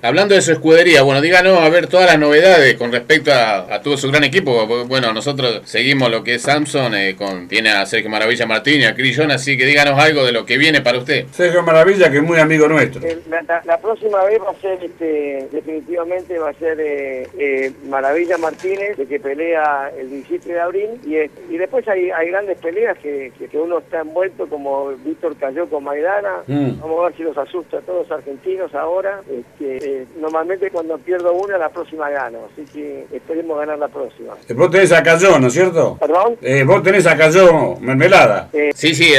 Hablando de su escudería, bueno, díganos a ver todas las novedades con respecto a, todo su gran equipo. Bueno, nosotros seguimos lo que es Samsung, eh, con, tiene a Sergio Maravilla Martín y a Crillón, así que díganos algo de lo que viene para usted. Sergio Maravilla, que es muy amigo nuestro. Eh, la, próxima vez va a ser, este, definitivamente va a ser eh, Maravilla Martínez, de que pelea el 17 de abril, y, y después hay, hay grandes peleas que, que, uno está envuelto, como Víctor cayó con Maidana. Mm. Vamos a ver si los asusta a todos argentinos ahora. Este, normalmente cuando pierdo una, la próxima gano. Así que esperemos ganar la próxima. Eh, vos tenés a Cayó, ¿no es cierto? ¿Perdón? Eh, vos tenés a Cayó Mermelada. Eh, sí, sí,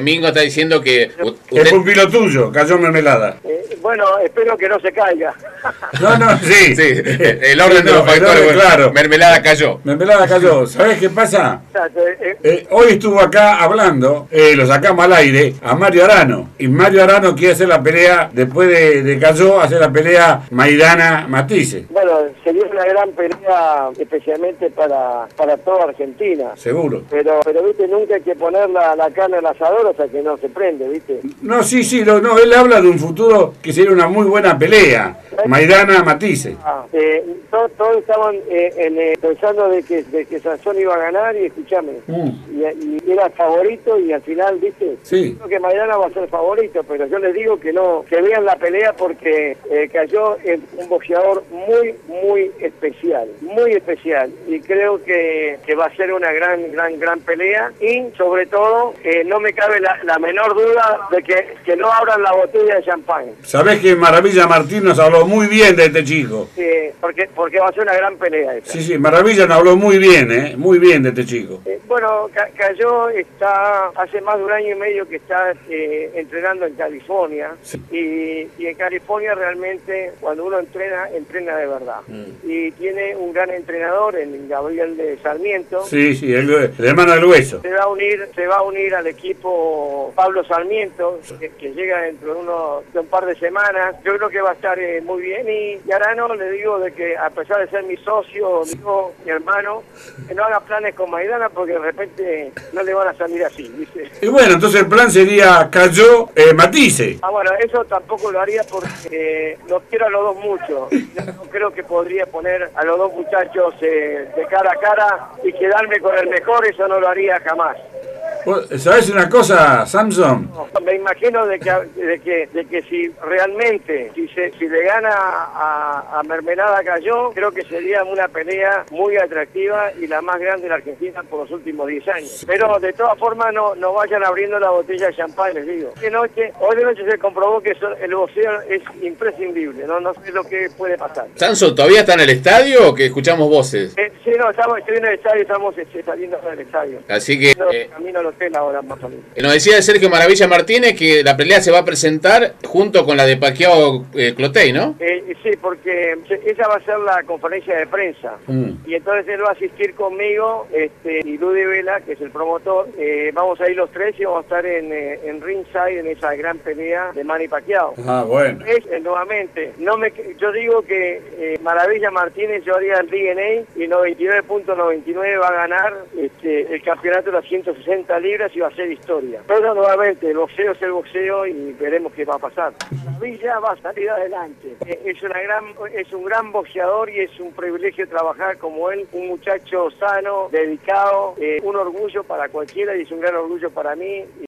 Mingo está diciendo que... Es un pilo tuyo, Cayó Mermelada. Bueno, espero que no se caiga. no, no, sí. sí el orden de los factores, claro. Mermelada cayó. Mermelada cayó. ¿Sabés qué pasa? hoy estuvo acá hablando, lo sacamos al aire, a Mario Arano. Y Mario Arano quiere hacer la pelea, después de, de Cayó, hacer la pelea Maidana Matice. Bueno, sería una gran pelea especialmente para, para toda Argentina. Seguro. Pero, pero viste, nunca hay que poner la, la carne al asador hasta que no se prende, viste. No, sí, sí, no, él habla de un futuro que sería una muy buena pelea. Maidana Matice. Ah, eh, todos, estaban eh, eh, pensando de que, de que Sansón iba a ganar y escúchame, mm. y, era favorito y al final, viste, sí. creo que Maidana va a ser favorito, pero yo les digo que no, que vean la pelea porque cayó en un boxeador muy, muy especial, muy especial, y creo que, que va a ser una gran, gran, gran pelea y sobre todo no me cabe la, menor duda de que, que no abran la botella de champán. Sabés que Maravilla Martín nos habló muy bien de este chico. Sí, porque, porque va a ser una gran pelea. Sí, sí, Maravilla nos habló muy bien, ¿eh? Muy bien de este chico. Eh, bueno, Cayó está, hace más de un año y medio que está eh, entrenando en California. Y, y, en California realmente, cuando uno entrena, entrena de verdad. Mm. Y tiene un gran entrenador, en Gabriel de Sarmiento. Sí, sí, el, hermano del hueso. Se va a unir, se va a unir al equipo Pablo Sarmiento, que, llega dentro de, uno, de un par de semanas. Yo creo que va a estar eh, muy bien y, y Arano le digo de que a pesar de ser mi socio, mi hermano, que no haga planes con Maidana porque repente no le van a salir así, ¿viste? Y bueno, entonces el plan sería Cayó eh, Matice. Ah, bueno, eso tampoco lo haría porque los quiero a los dos mucho. No creo que podría poner a los dos muchachos eh, de cara a cara y quedarme con el mejor, eso no lo haría jamás. ¿Sabes una cosa, Samson? Me imagino de que, de que, de que si realmente, si, se, si le gana a, a, Mermelada Cayó, creo que sería una pelea muy atractiva y la más grande de la Argentina por los últimos 10 años. Pero de todas formas no, no vayan abriendo la botella de champán, les digo. De noche, hoy de noche se comprobó que el boxeo es imprescindible, no, no sé lo que puede pasar. Samson, ¿todavía está en el estadio o que escuchamos voces? Eh, sí, no, estamos, estoy en el estadio, estamos este, saliendo del estadio. Así que... Eh, camino al ahora más o menos. Nos decía Sergio Maravilla Martínez que la pelea se va a presentar junto con la de Paquiao eh, Clotey, ¿no? Eh, sí, porque esa va a ser la conferencia de prensa. Mm. Y entonces él va a asistir conmigo este, y Ludy Vela, que es el promotor. Eh, vamos a ir los tres y vamos a estar en, eh, en ringside en esa gran pelea de Manny Pacquiao. Ah, bueno. Es, nuevamente, no me, yo digo que Maravilla Martínez yo haría el DNA y 99.99 va a ganar este, el campeonato de las 160 libras y va a ser historia. Pero nuevamente, el boxeo es el boxeo y veremos qué va a pasar. Maravilla va a salir adelante. Es una gran, es un gran boxeador y es un privilegio trabajar como él, un muchacho sano, dedicado, eh, un orgullo para cualquiera y es un gran orgullo para mí.